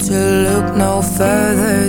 To look no further.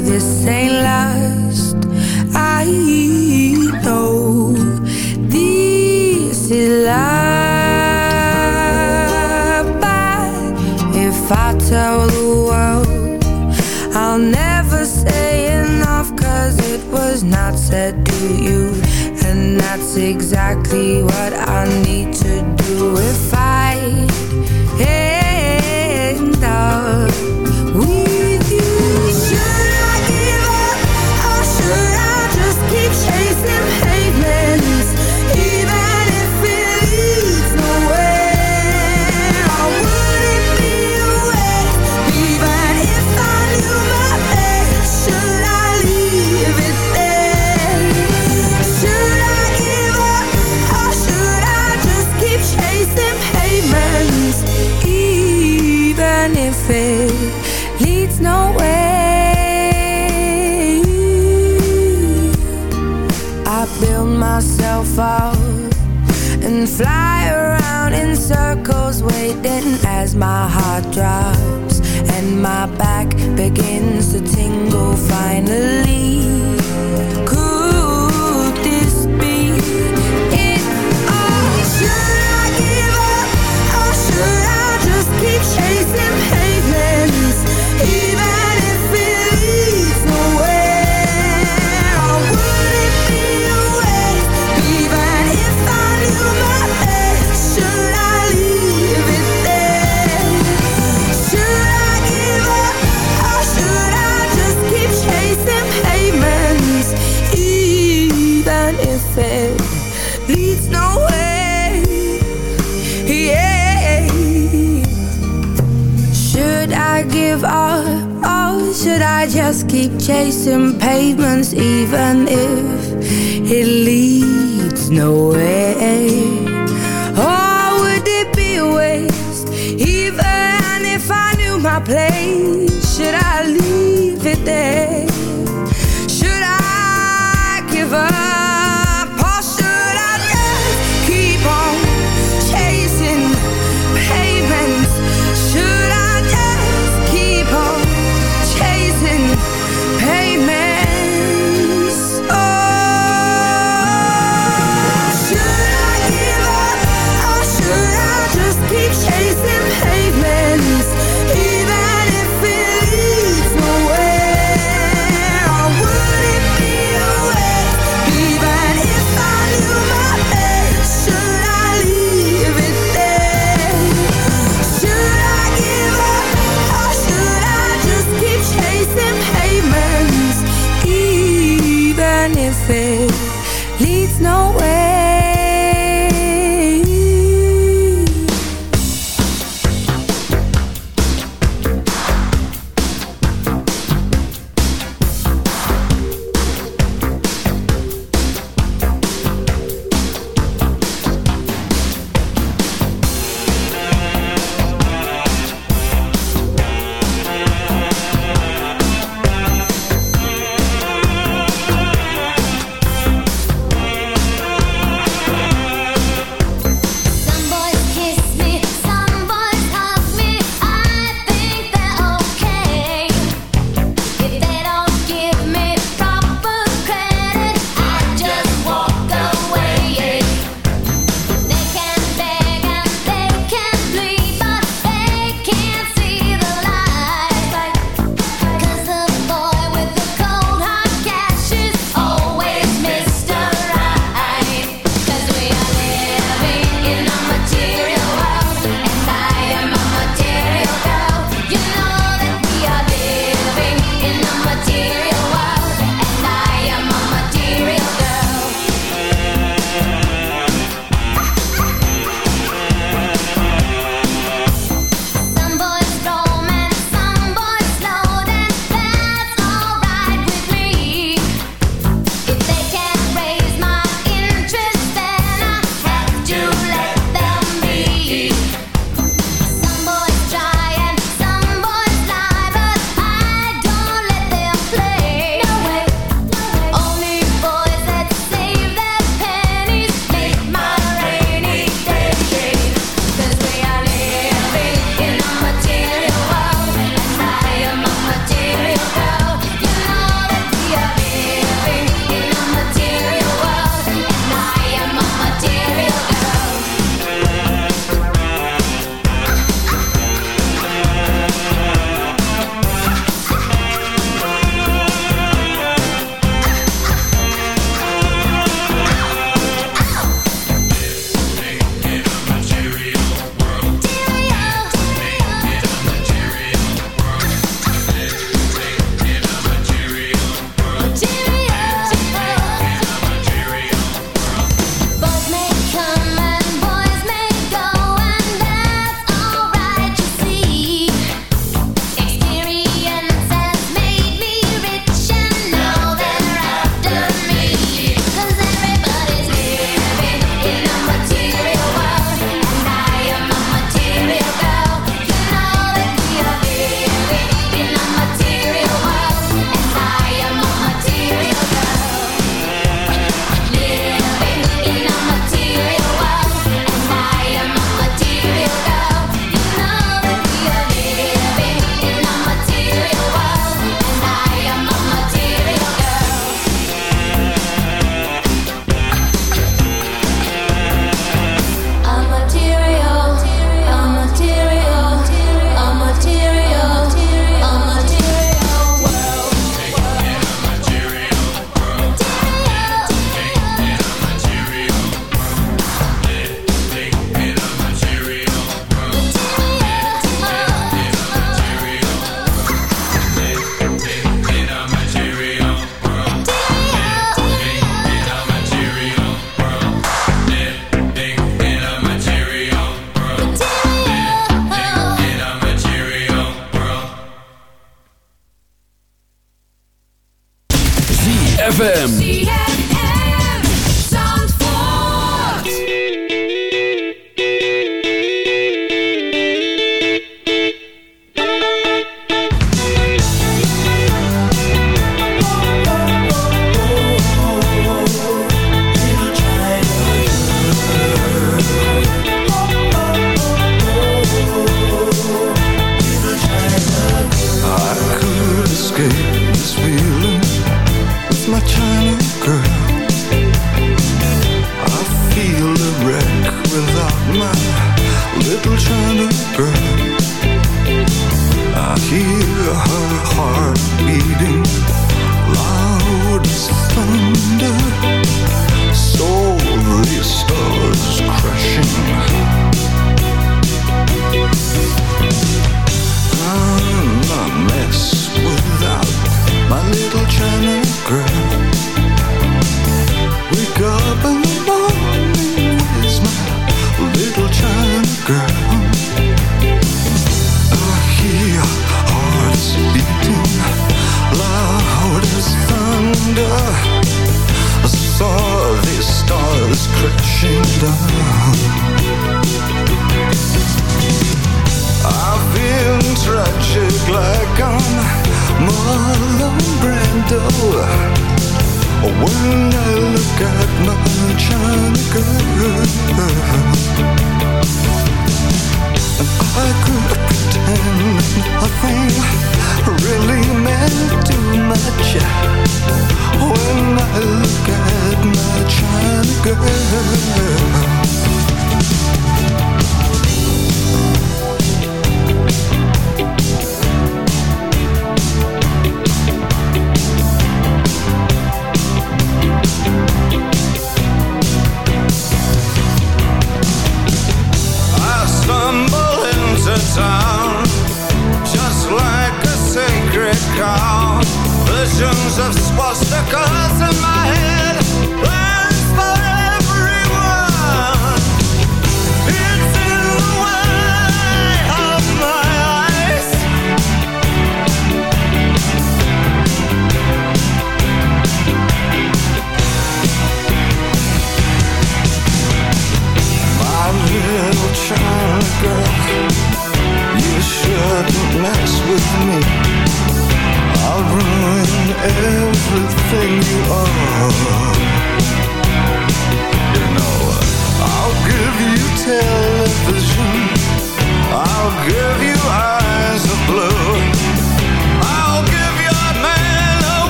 My little China girl.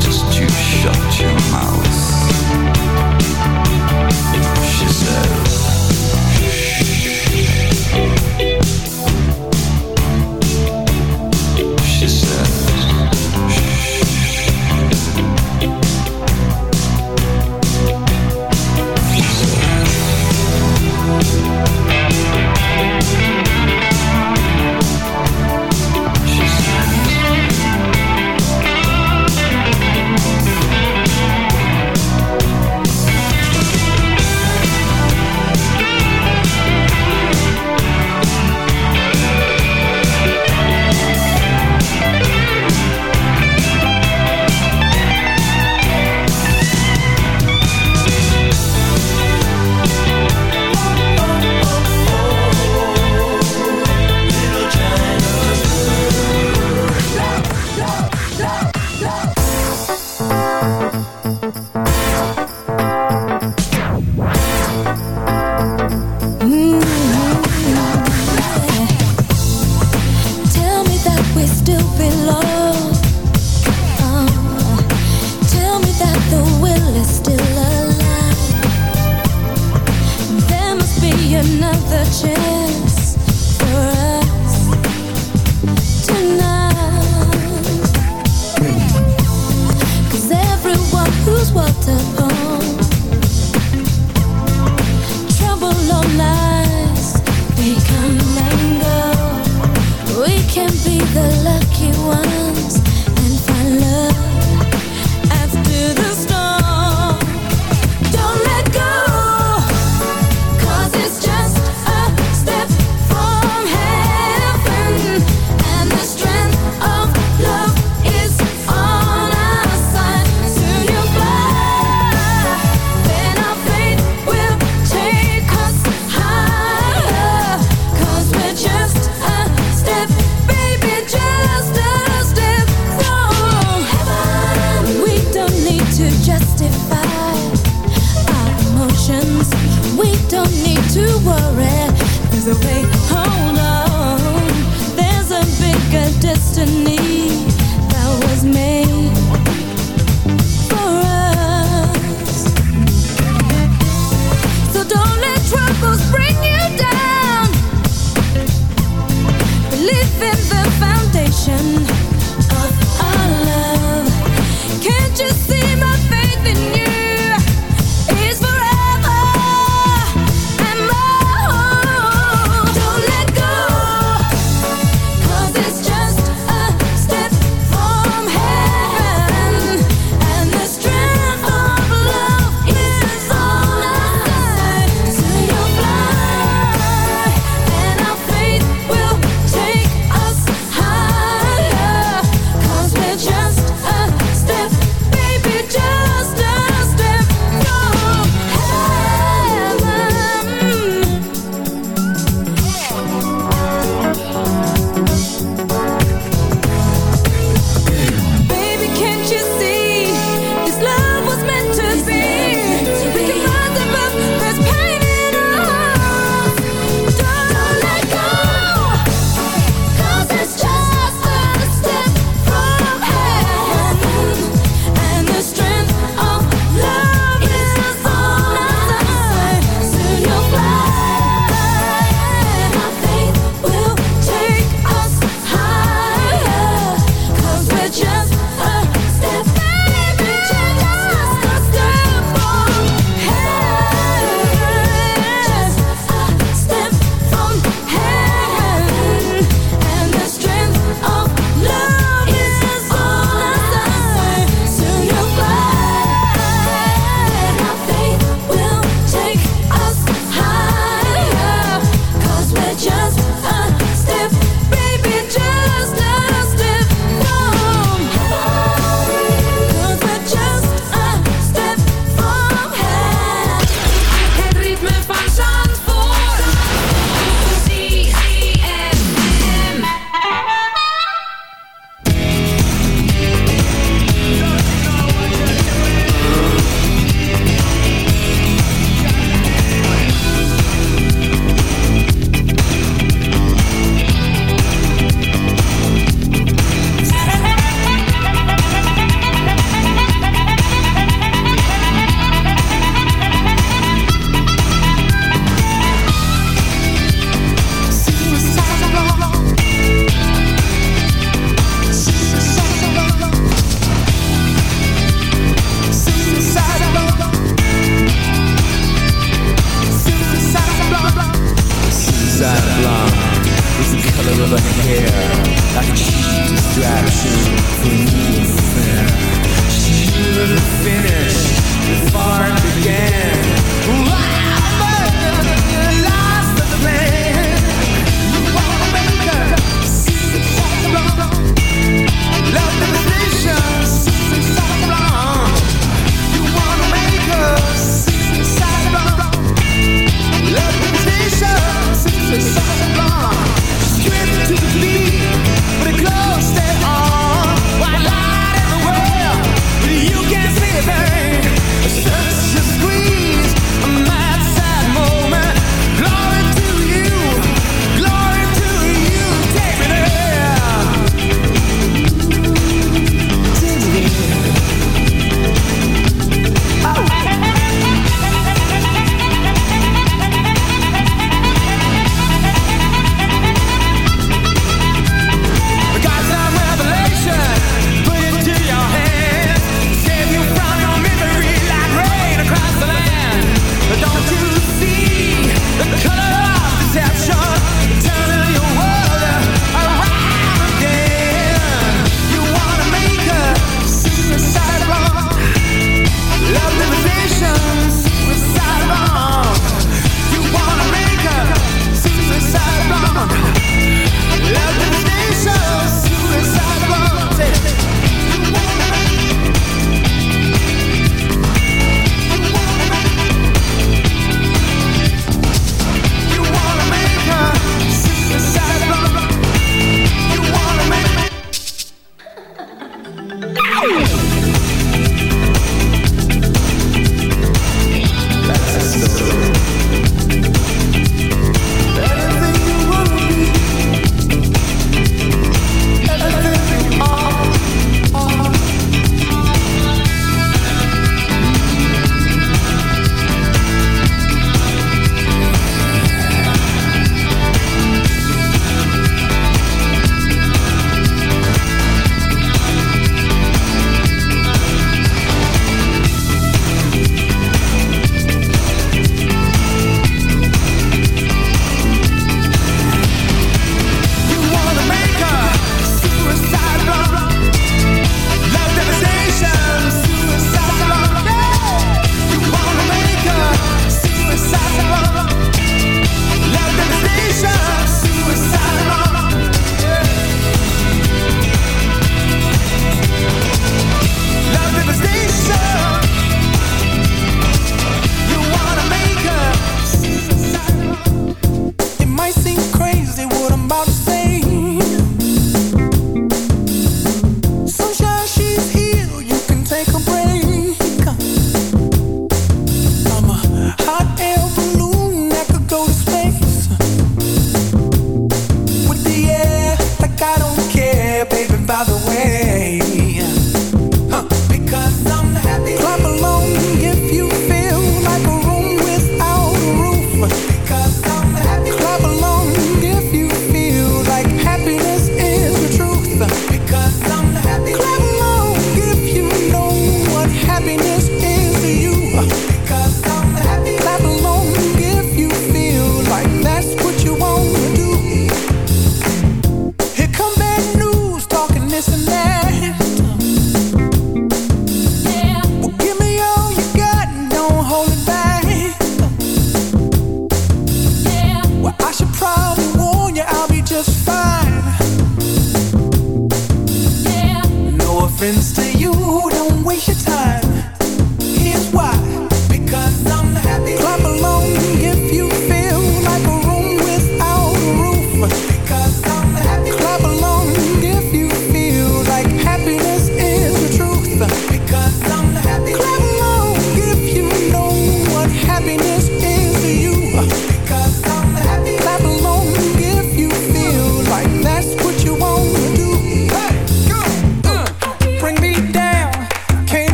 Just you shut your mouth.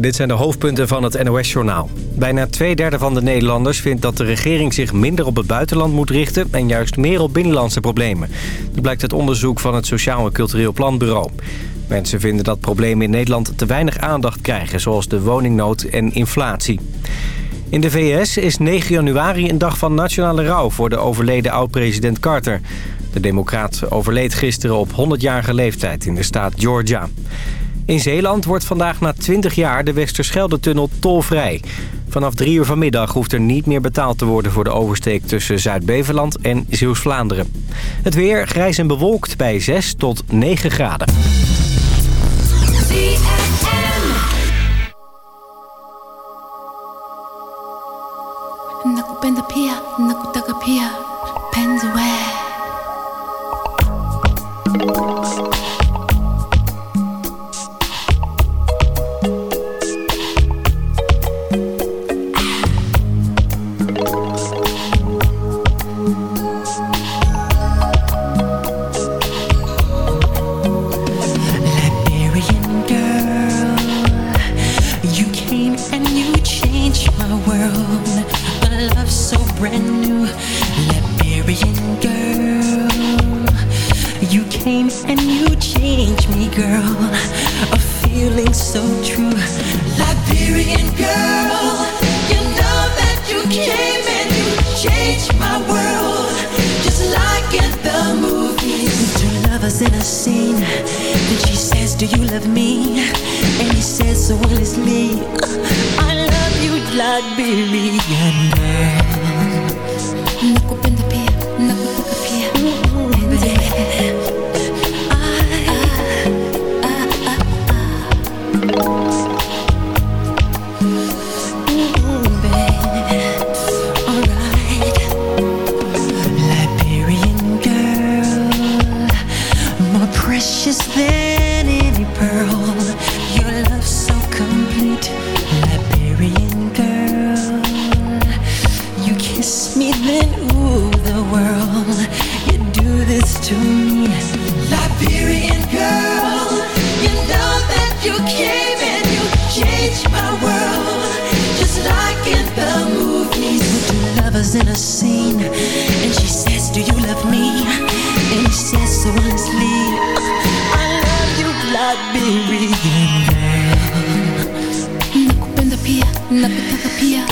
Dit zijn de hoofdpunten van het NOS-journaal. Bijna twee derde van de Nederlanders vindt dat de regering zich minder op het buitenland moet richten... en juist meer op binnenlandse problemen. Dat blijkt uit onderzoek van het Sociaal en Cultureel Planbureau. Mensen vinden dat problemen in Nederland te weinig aandacht krijgen... zoals de woningnood en inflatie. In de VS is 9 januari een dag van nationale rouw voor de overleden oud-president Carter. De democraat overleed gisteren op 100-jarige leeftijd in de staat Georgia. In Zeeland wordt vandaag na 20 jaar de Westerschelde-tunnel tolvrij. Vanaf 3 uur vanmiddag hoeft er niet meer betaald te worden voor de oversteek tussen Zuid-Beveland en Zeeuws-Vlaanderen. Het weer grijs en bewolkt bij 6 tot 9 graden. In a scene, and she says, Do you love me? And he says so honestly, I love you, Liberian girl. nakupenda pia pia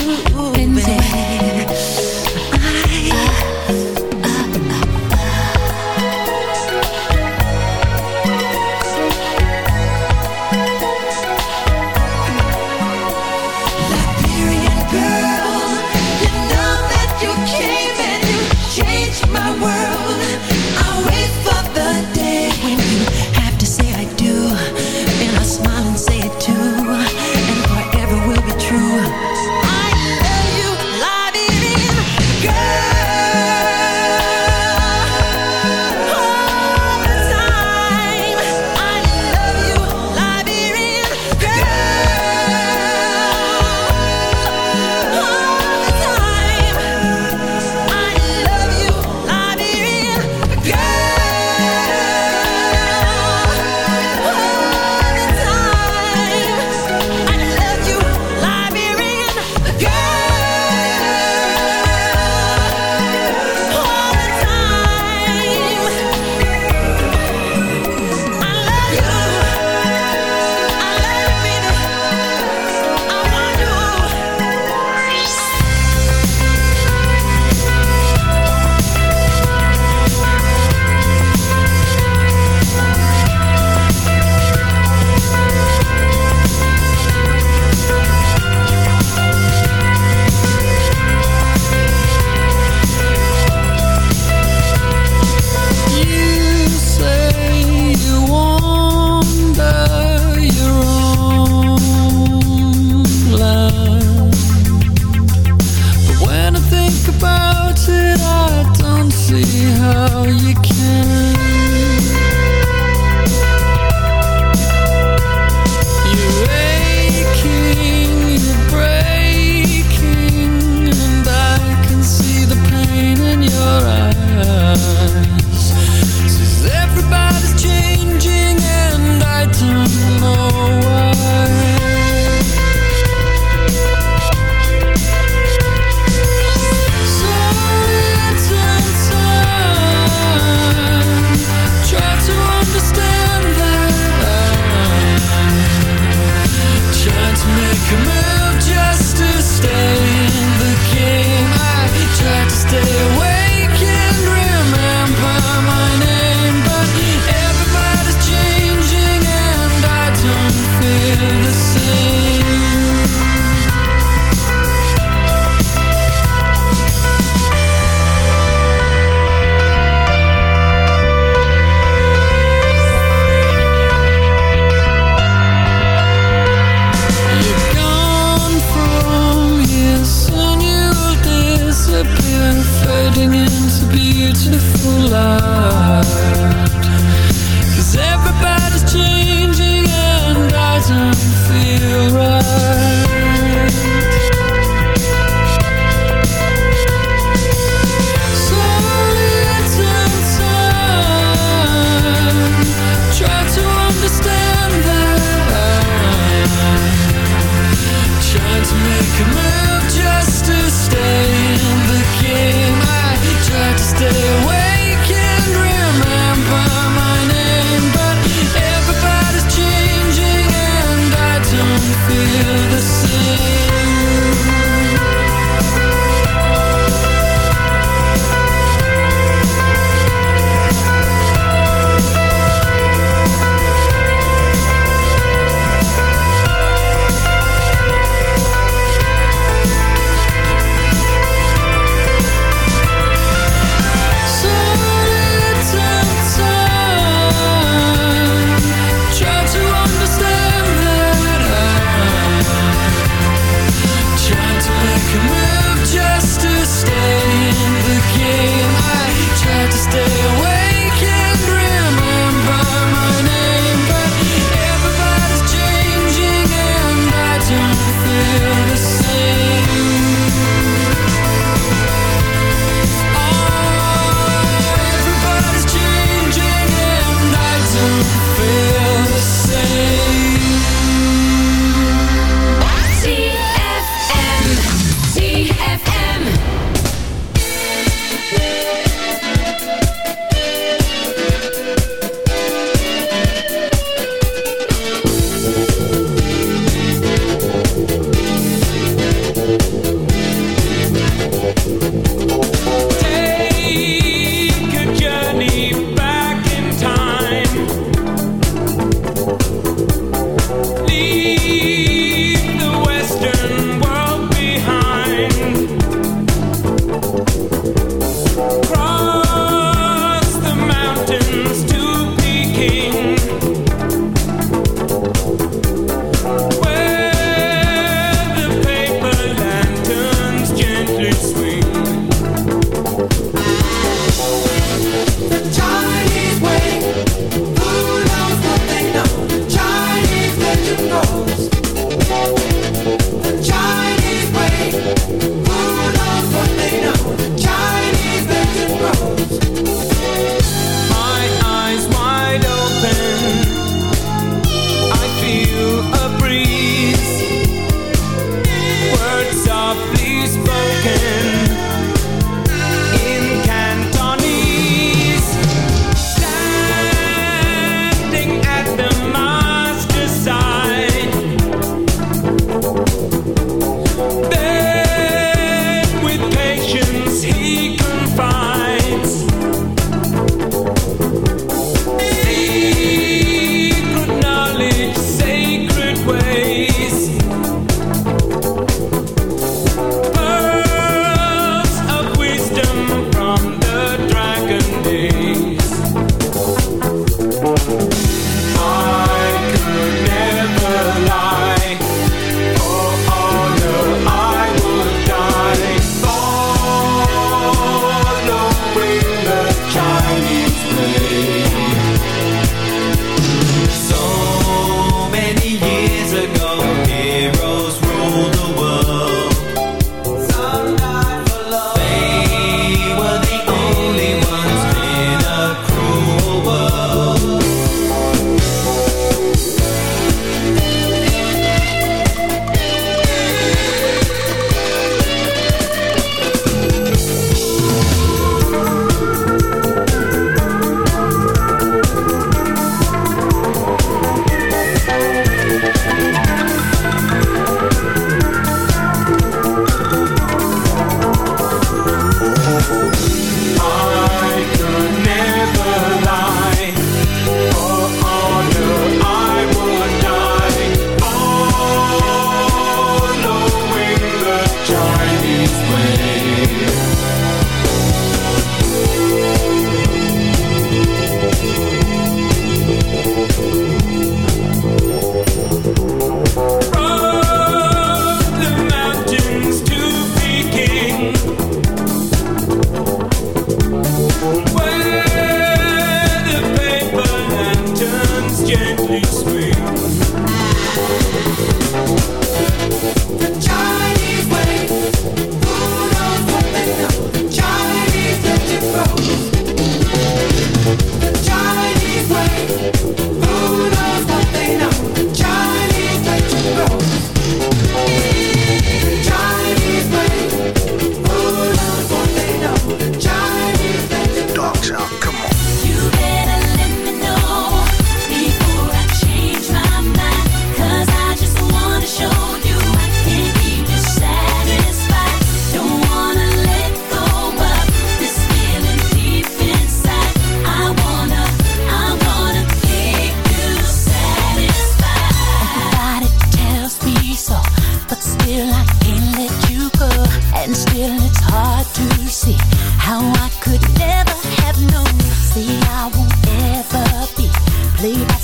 played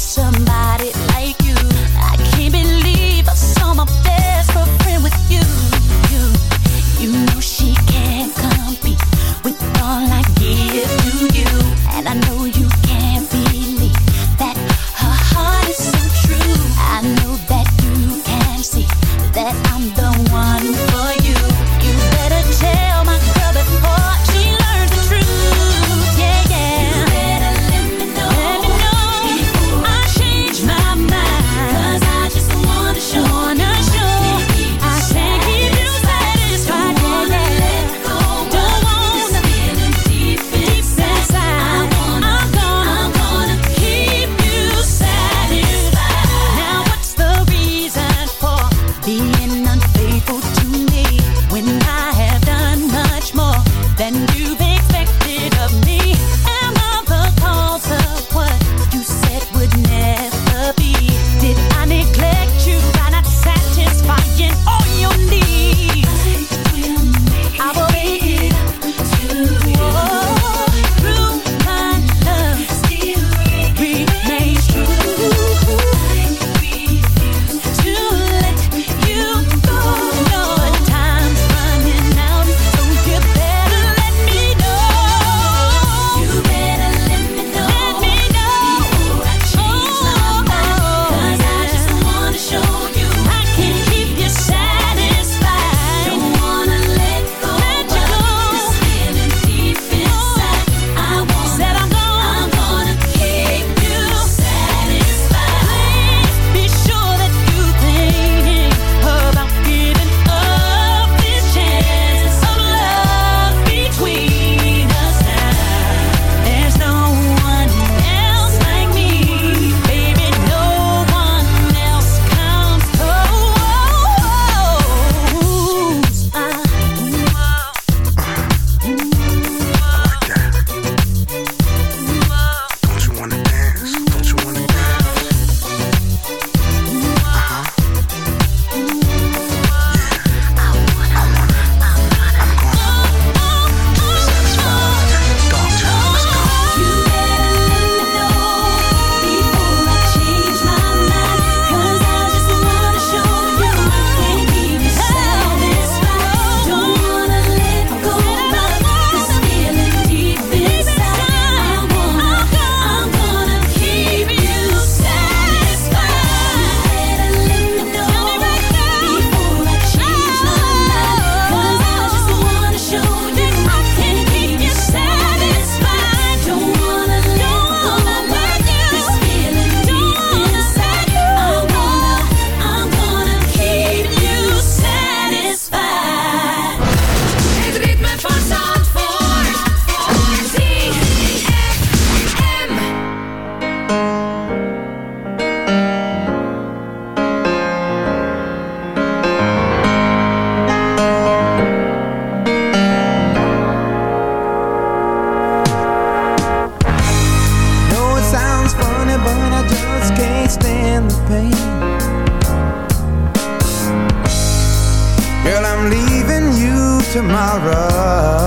tomorrow.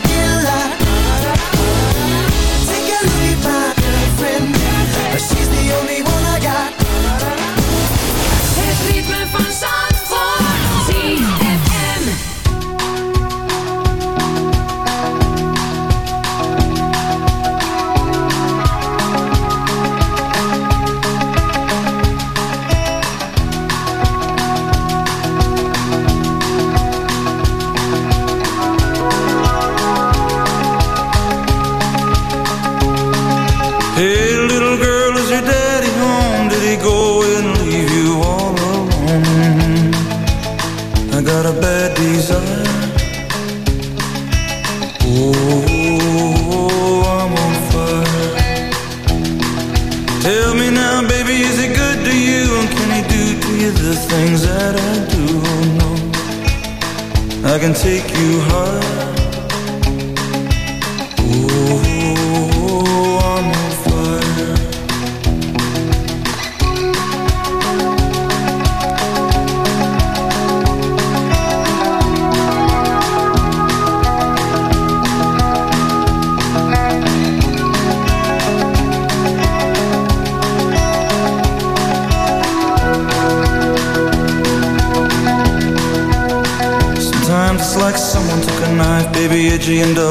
can take you high. Baby, edgy